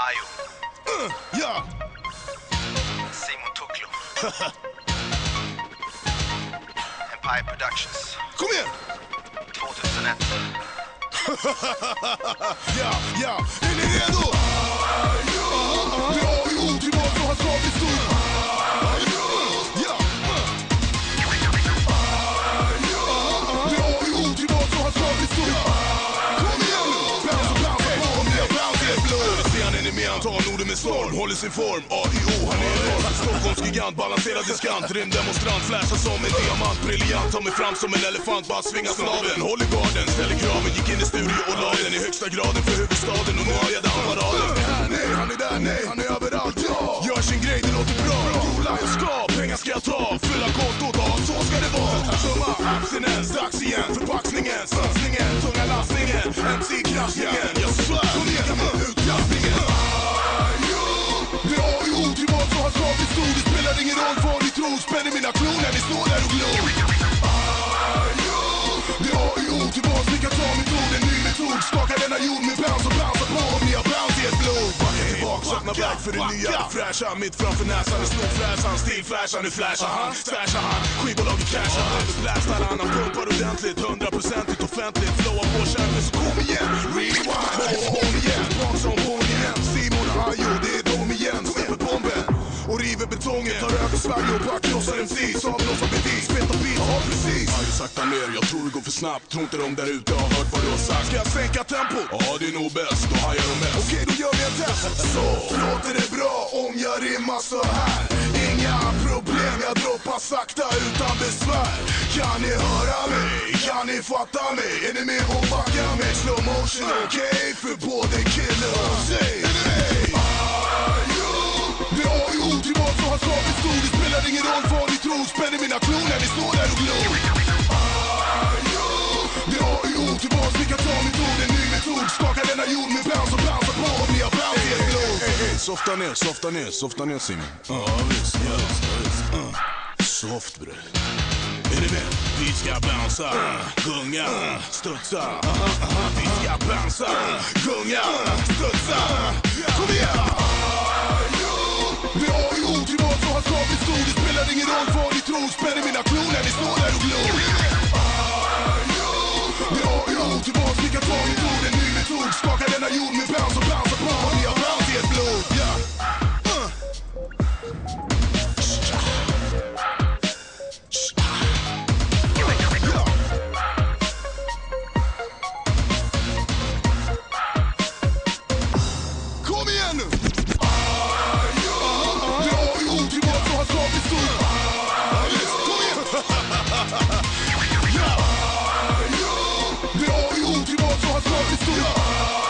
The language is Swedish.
Ayo, Ja, Simon Tuklo. Empire Productions, kom igen! 2001. Ja, ja, är ni redo? Vi har ju ord tillbaka och har slagit Scenen med, Norden med storm, håller sin form. AIO, han är enorm. Stockholms gigant, balanserad diskant. Rymddemonstrant, flashar som en diamant. Briljant, tar mig fram som en elefant. Bara svingar snabeln, håller garden, ställer kraven. Gick in i studio och la den i högsta graden för huvudstaden. Och nu har jag den paraden. Här, nej, han är där, nej, han är överallt, ja. Gör sin grej, det låter bra. Jag ska, pengar ska jag ta. Fylla kontot, ja, så ska det vara. Summa, abstinens, dags igen. Förpackningen, satsningen, ord tillbaka och har slagit stort. Det spelar ingen roll vad ni tror. Spänner mina klor när ni står där och glor. Vi har ju ord tillbaka, ni kan ta mitt ord. En ny metod. Skaka denna jord med bounce och bounce på om ni har bounce i ert blod. Backa tillbaks, öppna väg för det nya. Det fräscha, mitt framför näsan. En stor fräsan, stilfräschar. Nu flashar han, stashar han. Skivbolaget cashar han. Blastar han, han pumpar ordentligt. Hundraprocentigt offentligt. Flowar på kärlek, så kom igen. Rewind, och bara krossar MC. Sablar som bevis, spetar beat, ja precis. Aj, sakta ner, jag tror det går för snabbt. Tror inte de där ute har hört vad du har sagt. Ska jag sänka tempot? Ja, det är nog bäst. Då hajar de mest. Okej, då gör vi en test. Så låter det bra om jag rimmar så här. Inga problem, jag droppar sakta utan besvär. Kan ni höra mig? Kan ni fatta mig? Är ni med och backar mig? Slow motion, okej? För både kille och tjej. Spänner mina klor när ni står där och glor. Vi har ju ord tillbaka, ni kan ta mitt ord. En ny metod. Skaka denna jord med bounce och bounce på om ni har bounce i ert blod. Softa ner, softa ner, softa ner Simon. Ja visst, ja visst, ja visst. Uh. Soft bre. Är ni med? Vi ska bouncea, gunga, studsa. Vi ska bouncea, gunga, studsa. Kom igen! Vi har ju ord tillbaka och har slagit stort. Det spelar ingen roll vad ni tror. Spänner mina klor när ni står där Ja. Vi har ju ord tillbaka